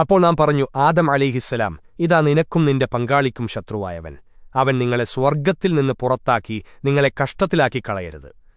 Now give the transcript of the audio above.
അപ്പോൾ നാം പറഞ്ഞു ആദം അലിഹിസ്സലാം ഇതാ നിനക്കും നിന്റെ പങ്കാളിക്കും ശത്രുവായവൻ. അവൻ നിങ്ങളെ സ്വർഗത്തിൽ നിന്ന് പുറത്താക്കി നിങ്ങളെ കഷ്ടത്തിലാക്കി കളയരുത്.